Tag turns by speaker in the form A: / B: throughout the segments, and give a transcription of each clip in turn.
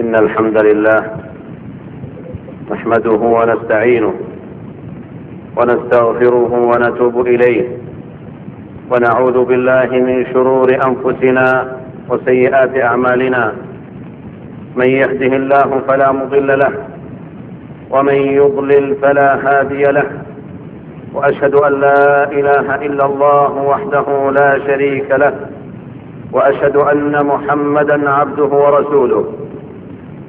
A: إن الحمد لله نحمده ونستعينه ونستغفره ونتوب إليه ونعوذ بالله من شرور أنفسنا وسيئات أعمالنا من يهده الله فلا مضل له ومن يضلل فلا هادي له وأشهد أن لا إله إلا الله وحده لا شريك له وأشهد أن محمدا عبده ورسوله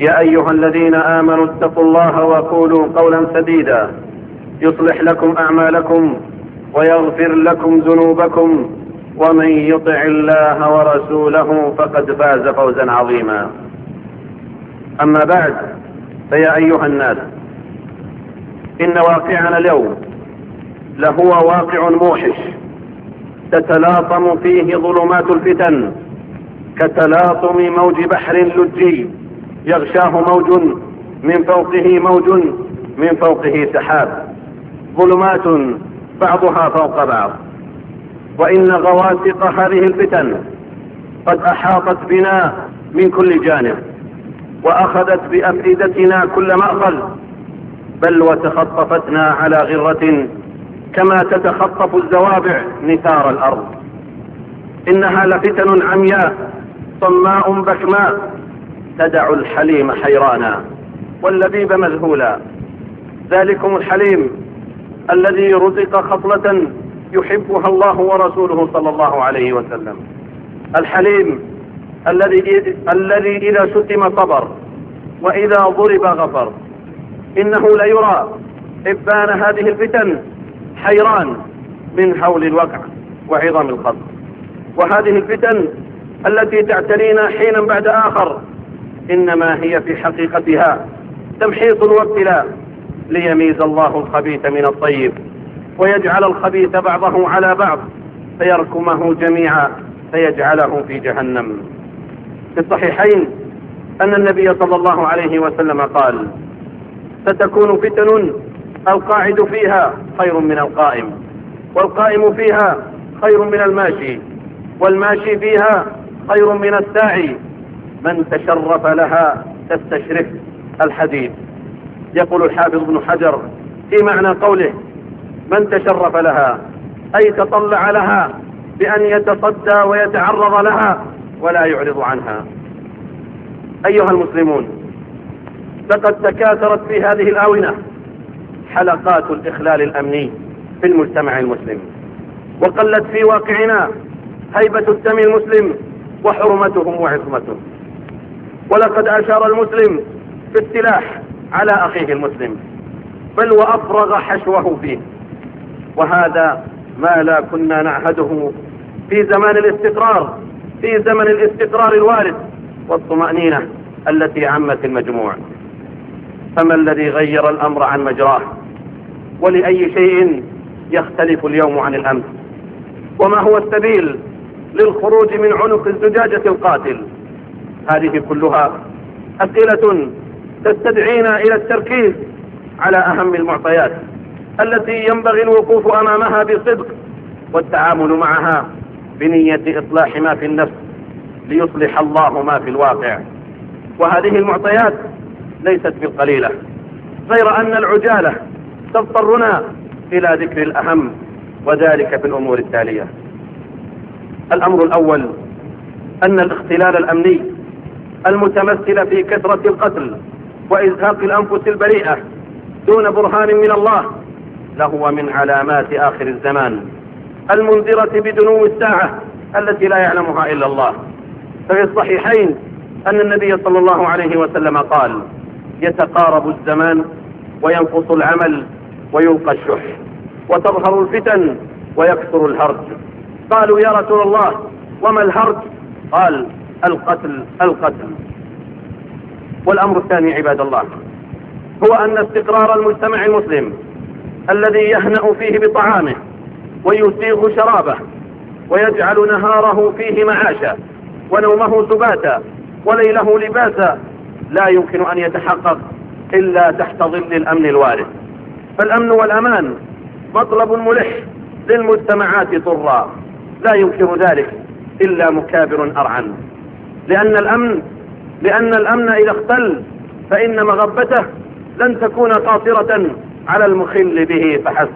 A: يا أيها الذين آمنوا اتقوا الله وقولوا قولا سديدا. يصلح لكم أعمالكم ويغفر لكم ذنوبكم. ومن يطع الله ورسوله فقد فاز فوزا عظيما. أما بعد فيا أيها الناس إن واقعنا اليوم لهو واقع موحش تتلاطم فيه ظلمات الفتن كتلاطم موج بحر لجي. يغشاه موج من فوقه موج من فوقه سحاب. ظلمات بعضها فوق بعض. وإن غواسق هذه الفتن قد أحاطت بنا من كل جانب وأخذت بأفئدتنا كل مأخذ. بل وتخطفتنا على غرة كما تتخطف الزوابع نثار الأرض. إنها لفتن عمياء صماء بكماء تدع الحليم حيرانا واللبيب مذهولا. ذلكم الحليم الذي رزق خصلة يحبها الله ورسوله صلى الله عليه وسلم. الحليم الذي الذي إذا شتم صبر وإذا ضرب غفر. إنه ليرى إبان هذه الفتن حيران من هول الوقع وعظم الخط. وهذه الفتن التي تعترينا حينا بعد آخر إنما هي في حقيقتها تمحيص وابتلاء ليميز الله الخبيث من الطيب ويجعل الخبيث بعضه على بعض فيركمه جميعا فيجعله في جهنم. في الصحيحين أن النبي صلى الله عليه وسلم قال ستكون فتن القاعد فيها خير من القائم والقائم فيها خير من الماشي والماشي فيها خير من الساعي من تشرف لها تستشرف الحديث. يقول الحافظ ابن حجر في معنى قوله من تشرف لها أي تطلع لها بأن يتصدى ويتعرض لها ولا يعرض عنها. أيها المسلمون لقد تكاثرت في هذه الآونة حلقات الإخلال الأمني في المجتمع المسلم وقلت في واقعنا هيبة الدم المسلم وحرمته وعصمته ولقد أشار المسلم في السلاح على أخيه المسلم بل وأفرغ حشوه فيه. وهذا ما لا كنا نعهده في زمان الاستقرار في زمن الاستقرار الوارد والطمأنينة التي عمت المجموع. فما الذي غير الأمر عن مجراه؟ ولأي شيء يختلف اليوم عن الأمس؟ وما هو السبيل للخروج من عنق الزجاجة القاتل؟ هذه كلها أسئلة تستدعينا إلى التركيز على أهم المعطيات التي ينبغي الوقوف أمامها بصدق والتعامل معها بنية إصلاح ما في النفس ليصلح الله ما في الواقع. وهذه المعطيات ليست بالقليلة غير أن العجالة تضطرنا إلى ذكر الأهم وذلك في الأمور التالية. الأمر الأول أن الاختلال الأمني المتمثل في كثرة القتل وإزهاق الأنفس البريئة دون برهان من الله لهو من علامات آخر الزمان. المنذرة بدنو الساعة التي لا يعلمها إلا الله. ففي الصحيحين أن النبي صلى الله عليه وسلم قال يتقارب الزمان وينقص العمل ويلقى الشح وتظهر الفتن ويكثر الهرج. قالوا يا رسول الله وما الهرج؟ قال القتل القتل. والأمر الثاني عباد الله هو أن استقرار المجتمع المسلم الذي يهنأ فيه بطعامه ويسيغ شرابه ويجعل نهاره فيه معاشا ونومه سباتا وليله لباسا لا يمكن أن يتحقق إلا تحت ظل الأمن الوارد فالأمن والأمان مطلب ملح للمجتمعات طرا لا يمكن ذلك إلا مكابر أرعن. لأن الأمن لأن الأمن إذا اختل فإن مغبته لن تكون قاصرة على المخل به فحسب.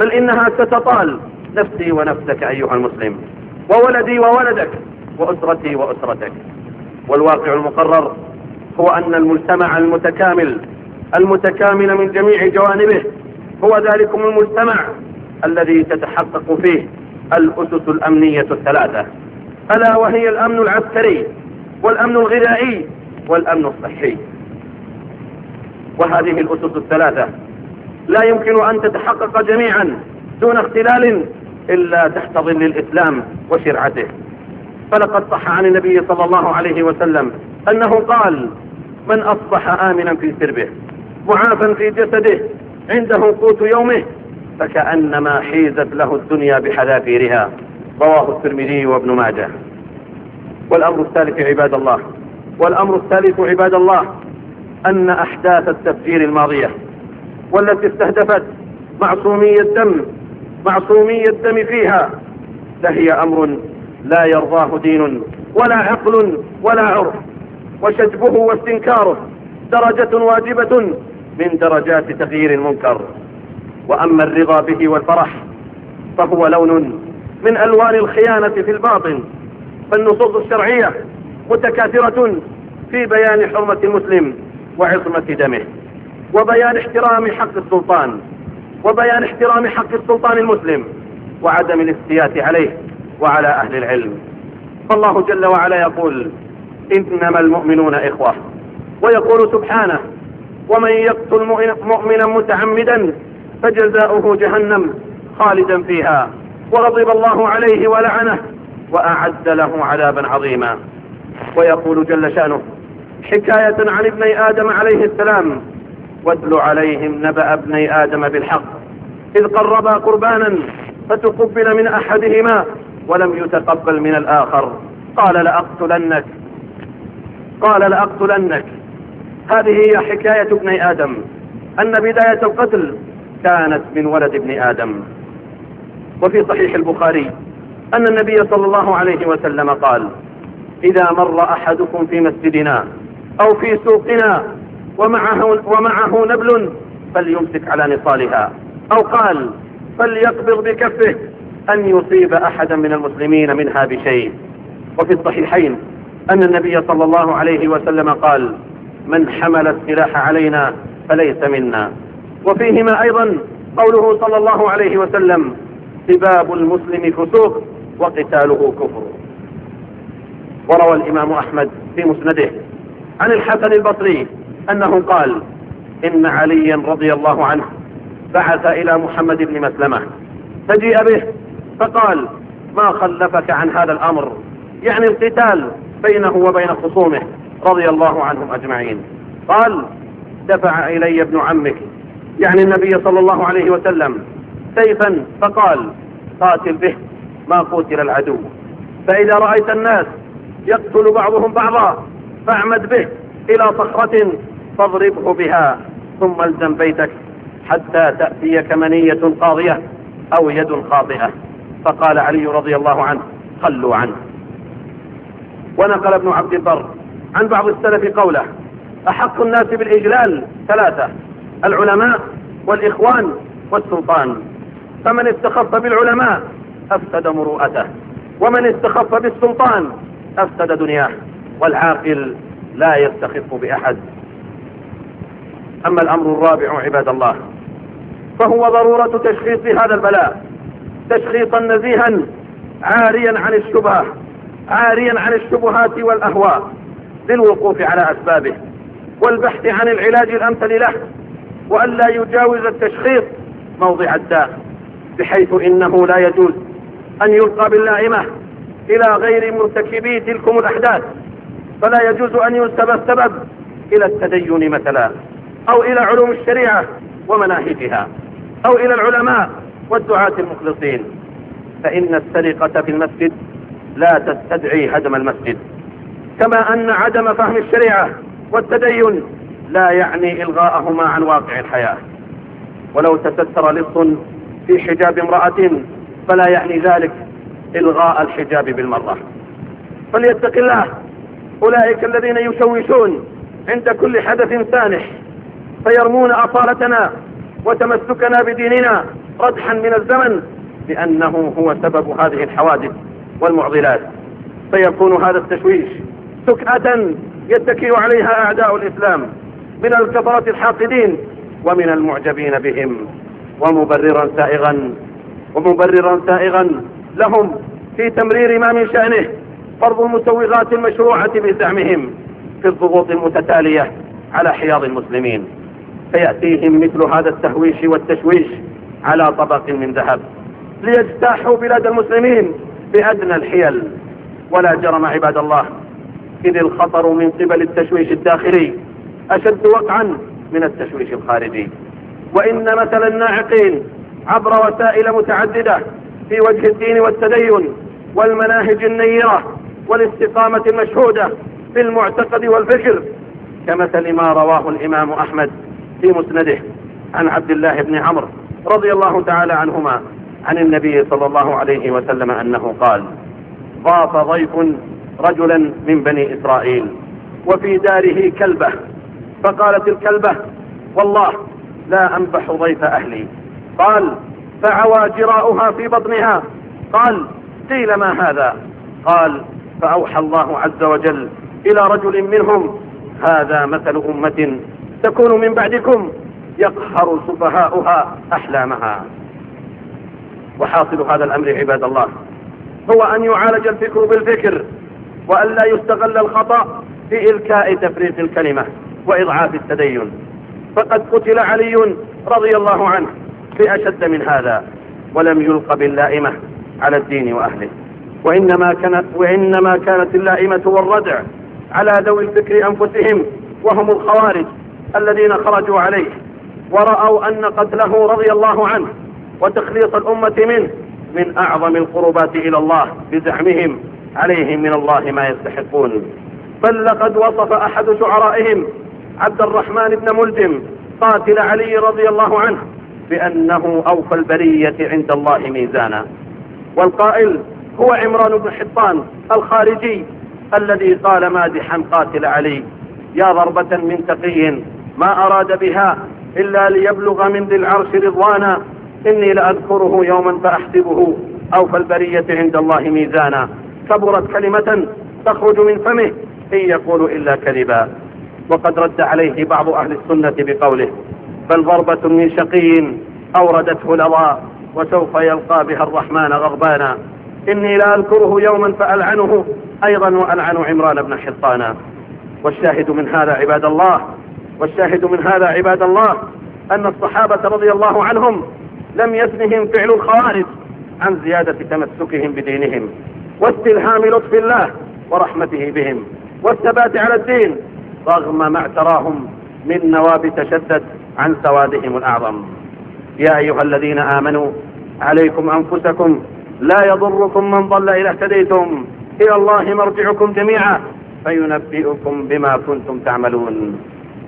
A: بل إنها ستطال نفسي ونفسك أيها المسلم وولدي وولدك وأسرتي وأسرتك. والواقع المقرر هو أن المجتمع المتكامل المتكامل من جميع جوانبه هو ذلكم المجتمع الذي تتحقق فيه الأسس الأمنية الثلاثة. ألا وهي الأمن العسكري والأمن الغذائي والأمن الصحي. وهذه الأسس الثلاثة. لا يمكن أن تتحقق جميعا دون اختلال إلا تحت ظل الإسلام وشرعته. فلقد صح عن النبي صلى الله عليه وسلم أنه قال من أصبح آمنا في سربه معافا في جسده عنده قوت يومه فكأنما حيزت له الدنيا بحذافيرها. رواه الترمذي وابن ماجه. والأمر الثالث عباد الله. والأمر الثالث عباد الله أن أحداث التفجير الماضية والتي استهدفت معصومي الدم معصومي الدم فيها لهي أمر لا يرضاه دين ولا عقل ولا عرف وشجبه واستنكاره درجة واجبة من درجات تغيير المنكر. وأما الرضا به والفرح فهو لون من ألوان الخيانة في الباطن فالنصوص الشرعية متكاثرة في بيان حرمة المسلم وعصمة دمه وبيان احترام حق السلطان وبيان احترام حق السلطان المسلم وعدم الافتيات عليه وعلى أهل العلم. فالله جل وعلا يقول إنما المؤمنون إخوة. ويقول سبحانه ومن يقتل مؤمنا متعمدا فجزاؤه جهنم خالدا فيها. وغضب الله عليه ولعنه وأعد له عذابا عظيما. ويقول جل شأنه حكاية عن ابني آدم عليه السلام واتل عليهم نبأ ابني آدم بالحق. إذ قربا قربانا فتقبل من أحدهما ولم يتقبل من الآخر. قال لأقتلنك قال لأقتلنك. هذه هي حكاية ابني آدم. أن بداية القتل كانت من ولد ابن آدم. وفي صحيح البخاري أن النبي صلى الله عليه وسلم قال إذا مر أحدكم في مسجدنا أو في سوقنا ومعه, ومعه نبل فليمسك على نصالها أو قال فليقبض بكفه أن يصيب أحدا من المسلمين منها بشيء. وفي الصحيحين أن النبي صلى الله عليه وسلم قال من حمل السلاح علينا فليس منا. وفيهما أيضا قوله صلى الله عليه وسلم سباب المسلم فسوق وقتاله كفر. وروى الإمام أحمد في مسنده عن الحسن البصري أنه قال إن عليا رضي الله عنه بعث إلى محمد بن مسلمة فجيء به فقال ما خلفك عن هذا الأمر؟ يعني القتال بينه وبين خصومه رضي الله عنهم أجمعين. قال دفع إلي ابن عمك. يعني النبي صلى الله عليه وسلم سيفا فقال قاتل به ما قتل العدو. فإذا رأيت الناس يقتل بعضهم بعضا فاعمد به إلى صخرة فاضربه بها ثم الزم بيتك حتى تأتيك منية قاضية أو يد خاطئة. فقال علي رضي الله عنه خلوا عنه. ونقل ابن عبد البر عن بعض السلف قوله أحق الناس بالإجلال ثلاثة العلماء والإخوان والسلطان. فمن استخف بالعلماء أفسد مروءته ومن استخف بالسلطان أفسد دنياه والعاقل لا يستخف بأحد. أما الأمر الرابع عباد الله فهو ضرورة تشخيص هذا البلاء تشخيصا نزيها عاريا عن الشبهة عاريا عن الشبهات والأهواء للوقوف على أسبابه والبحث عن العلاج الأمثل له وألا يجاوز التشخيص موضع الداء. بحيث إنه لا يجوز أن يلقى باللائمة إلى غير مرتكبي تلكم الأحداث. فلا يجوز أن ينسب السبب إلى التدين مثلا أو إلى علوم الشريعة ومناهجها أو إلى العلماء والدعاة المخلصين. فإن السرقة في المسجد لا تستدعي هدم المسجد كما أن عدم فهم الشريعة والتدين لا يعني إلغاءهما عن واقع الحياة. ولو تستر لص في حجاب امرأة فلا يعني ذلك إلغاء الحجاب بالمرة. فليتق الله أولئك الذين يشوشون عند كل حدث سانح فيرمون أصالتنا وتمسكنا بديننا ردحا من الزمن لأنه هو سبب هذه الحوادث والمعضلات. فيكون هذا التشويش سكعة يتكئ عليها أعداء الإسلام من الكفرة الحاقدين ومن المعجبين بهم. ومبررا سائغا ومبررا سائغا لهم في تمرير ما من شأنه فرض المسوغات المشروعة بزعمهم في الضغوط المتتالية على حياض المسلمين. فيأتيهم مثل هذا التهويش والتشويش على طبق من ذهب ليجتاحوا بلاد المسلمين بأدنى الحيل. ولا جرم عباد الله إذ الخطر من قبل التشويش الداخلي أشد وقعا من التشويش الخارجي. وإن مثل الناعقين عبر وسائل متعددة في وجه الدين والتدين والمناهج النيرة والاستقامة المشهودة في المعتقد والفكر كمثل ما رواه الإمام أحمد في مسنده عن عبد الله بن عمرو رضي الله تعالى عنهما عن النبي صلى الله عليه وسلم أنه قال ضاف ضيف رجلا من بني إسرائيل وفي داره كلبة فقالت الكلبة والله لا أنبح ضيف أهلي. قال فعوى جراؤها في بطنها. قال قيل ما هذا؟ قال فأوحى الله عز وجل إلى رجل منهم هذا مثل أمة تكون من بعدكم يقهر سفهاؤها أحلامها. وحاصل هذا الأمر عباد الله هو أن يعالج الفكر بالفكر وأن لا يستغل الخطأ في إلكاء تفريق الكلمة وإضعاف التدين. فقد قتل علي رضي الله عنه بأشد من هذا ولم يلق باللائمة على الدين وأهله. وإنما كانت, وإنما كانت اللائمة والردع على ذوي الفكر أنفسهم وهم الخوارج الذين خرجوا عليه ورأوا أن قتله رضي الله عنه وتخليص الأمة منه من أعظم القربات إلى الله بزعمهم عليهم من الله ما يستحقون. بل لقد وصف أحد شعرائهم عبد الرحمن بن ملجم قاتل علي رضي الله عنه بأنه أوفى البرية عند الله ميزانا. والقائل هو عمران بن حطان الخارجي الذي قال مادحا قاتل علي. يا ضربة من تقي ما أراد بها إلا ليبلغ من ذي العرش رضوانا. إني لأذكره يوما فأحسبه أوفى البرية عند الله ميزانا. كبرت كلمة تخرج من فمه إن يقول إلا كذبا. وقد رد عليه بعض أهل السنة بقوله بل ضربة من شقي أوردته لظى وسوف يلقى بها الرحمن غضبانا. إني لا أذكره يوما فألعنه. أيضا وألعن عمران بن حطانا والشاهد من هذا عباد الله والشاهد من هذا عباد الله أن الصحابة رضي الله عنهم لم يثنهم فعل الخوارج عن زيادة تمسكهم بدينهم واستلهام لطف الله ورحمته بهم والثبات على الدين رغم ما اعتراهم من نواب تشدد عن سوادهم الأعظم. يا أيها الذين آمنوا عليكم أنفسكم لا يضركم من ضل إذا اهتديتم. إلى الله مرجعكم جميعا. فينبئكم بما كنتم تعملون.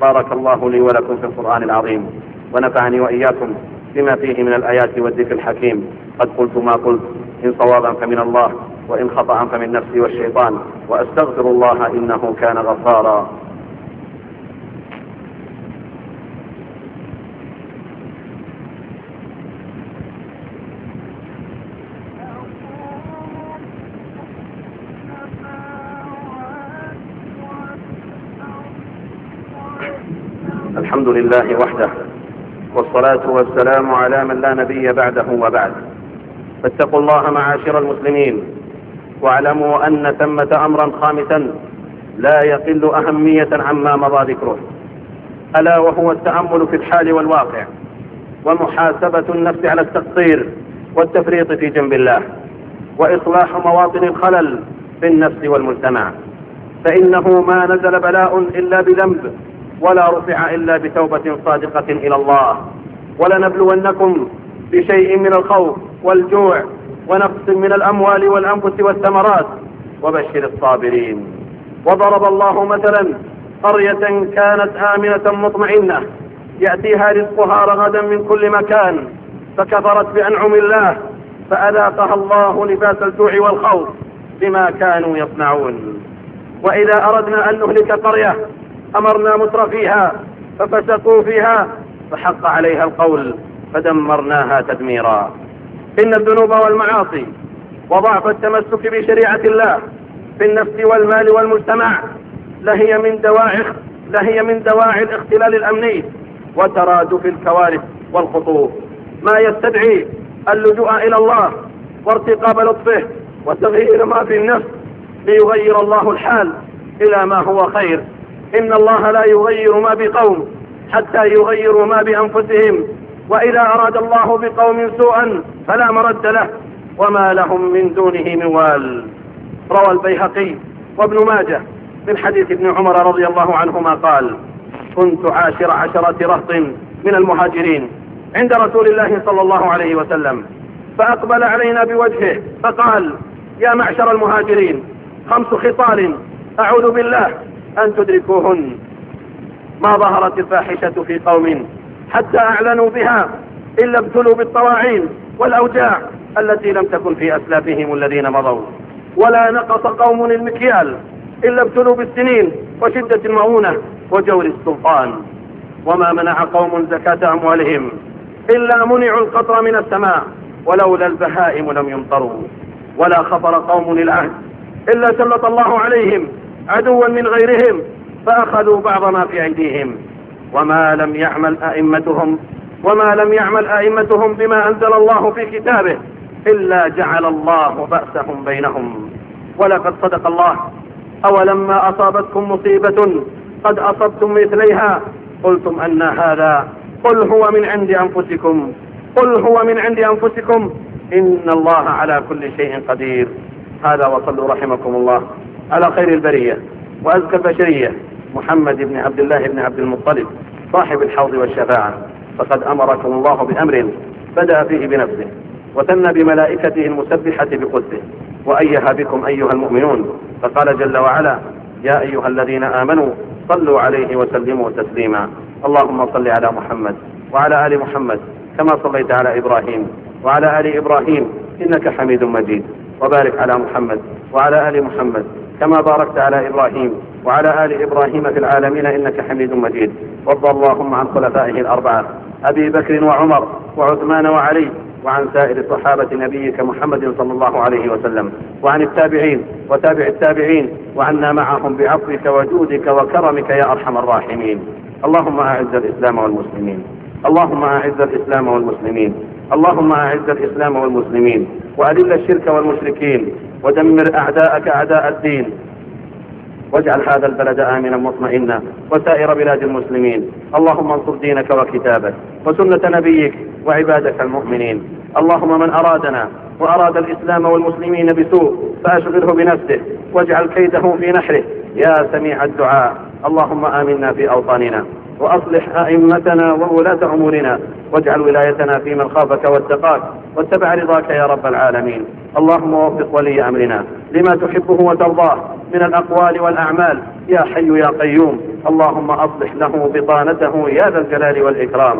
A: بارك الله لي ولكم في القرآن العظيم ونفعني وإياكم بما فيه من الآيات والذكر الحكيم. قد قلت ما قلت إن صوابا فمن الله وإن خطأ فمن نفسي والشيطان وأستغفر الله إنه كان غفارا. لله وحده. والصلاة والسلام على من لا نبي بعده وبعد. فاتقوا الله معاشر المسلمين. واعلموا أن ثمة أمرا خامسا لا يقل أهمية عما مضى ذكره. ألا وهو التأمل في الحال والواقع. ومحاسبة النفس على التقصير والتفريط في جنب الله. وإصلاح مواطن الخلل في النفس والمجتمع. فإنه ما نزل بلاء إلا بذنب. ولا رفع إلا بتوبة صادقة إلى الله. ولنبلونكم بشيء من الخوف والجوع ونقص من الأموال والأنفس والثمرات. وبشر الصابرين. وضرب الله مثلا قرية كانت آمنة مطمئنة. يأتيها رزقها رغدا من كل مكان. فكفرت بأنعم الله. فأذاقها الله لباس الجوع والخوف بما كانوا يصنعون. وإذا أردنا أن نهلك قرية أمرنا متر فيها ففسقوا فيها فحق عليها القول فدمرناها تدميرا. إن الذنوب والمعاصي وضعف التمسك بشريعة الله في النفس والمال والمجتمع لهي من دواعي لهي من دواعي الاختلال الأمني وترادف الكوارث والخطوط ما يستدعي اللجوء إلى الله وارتقاب لطفه وتغيير ما في النفس ليغير الله الحال إلى ما هو خير. إن الله لا يغير ما بقوم حتى يغيروا ما بأنفسهم. وإذا أراد الله بقوم سوءا فلا مرد له وما لهم من دونه من وال. روى البيهقي وابن ماجه من حديث ابن عمر رضي الله عنهما قال كنت عاشر عشرة رهط من المهاجرين عند رسول الله صلى الله عليه وسلم فأقبل علينا بوجهه فقال يا معشر المهاجرين خمس خصال أعوذ بالله أن تدركوهن. ما ظهرت الفاحشة في قوم حتى أعلنوا بها إلا ابتلوا بالطواعين والأوجاع التي لم تكن في أسلافهم الذين مضوا. ولا نقص قوم المكيال إلا ابتلوا بالسنين وشدة المؤونة وجور السلطان. وما منع قوم زكاة أموالهم إلا منعوا القطر من السماء ولولا البهائم لم يمطروا. ولا خطر قوم العهد إلا سلط الله عليهم عدوا من غيرهم فأخذوا بعض ما في أيديهم. وما لم يعمل أئمتهم وما لم يعمل أئمتهم بما أنزل الله في كتابه إلا جعل الله بأسهم بينهم. ولقد صدق الله. أولما أصابتكم مصيبة قد أصبتم مثليها. قلتم أن هذا قل هو من عند أنفسكم. قل هو من عند أنفسكم. إن الله على كل شيء قدير. هذا وصلوا رحمكم الله. على خير البرية وأزكى البشرية محمد بن عبد الله بن عبد المطلب صاحب الحوض والشفاعة. فقد أمركم الله بأمر بدأ فيه بنفسه وثنى بملائكته المسبحة بقدسه. وأيها بكم أيها المؤمنون فقال جل وعلا يا أيها الذين آمنوا صلوا عليه وسلموا تسليما. اللهم صل على محمد وعلى آل محمد كما صليت على إبراهيم وعلى آل إبراهيم إنك حميد مجيد. وبارك على محمد وعلى آل محمد. كما باركت على إبراهيم وعلى آل إبراهيم في العالمين إنك حميد مجيد. وارض اللهم عن خلفائه الأربعة أبي بكر وعمر وعثمان وعلي وعن سائر صحابة نبيك محمد صلى الله عليه وسلم وعن التابعين وتابع التابعين وعنا معهم بعفوك وجودك وكرمك يا أرحم الراحمين. اللهم أعز الإسلام والمسلمين. اللهم أعز الإسلام والمسلمين. اللهم أعز الإسلام والمسلمين. وأذل الشرك والمشركين. ودمر أعداءك أعداء الدين. واجعل هذا البلد آمنا مطمئنا وسائر بلاد المسلمين. اللهم انصر دينك وكتابك وسنة نبيك وعبادك المؤمنين. اللهم من أرادنا وأراد الإسلام والمسلمين بسوء فأشغله بنفسه. واجعل كيده في نحره. يا سميع الدعاء. اللهم آمنا في أوطاننا. وأصلح أئمتنا وولاة أمورنا واجعل ولايتنا في من خافك واتقاك واتبع رضاك يا رب العالمين. اللهم وفق ولي أمرنا لما تحبه وترضاه من الأقوال والأعمال. يا حي يا قيوم اللهم أصلح له بطانته يا ذا الجلال والإكرام.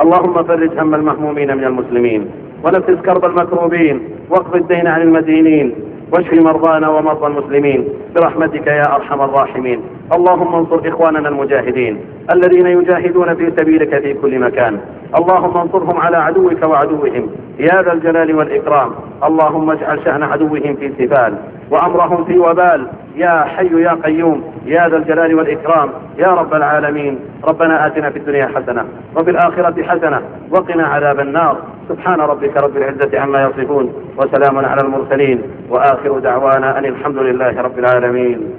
A: اللهم فرج هم المهمومين من المسلمين ونفس كرب المكروبين واقض الدين عن المدينين واشف مرضانا ومرضى المسلمين برحمتك يا أرحم الراحمين. اللهم انصر إخواننا المجاهدين الذين يجاهدون في سبيلك في كل مكان. اللهم انصرهم على عدوك وعدوهم. يا ذا الجلال والإكرام. اللهم اجعل شأن عدوهم في سفال وأمرهم في وبال. يا حي يا قيوم يا ذا الجلال والإكرام يا رب العالمين. ربنا آتنا في الدنيا حسنة وفي الآخرة حسنة وقنا عذاب النار. سبحان ربك رب العزة عما يصفون وسلام على المرسلين وآخر دعوانا أن الحمد لله رب العالمين.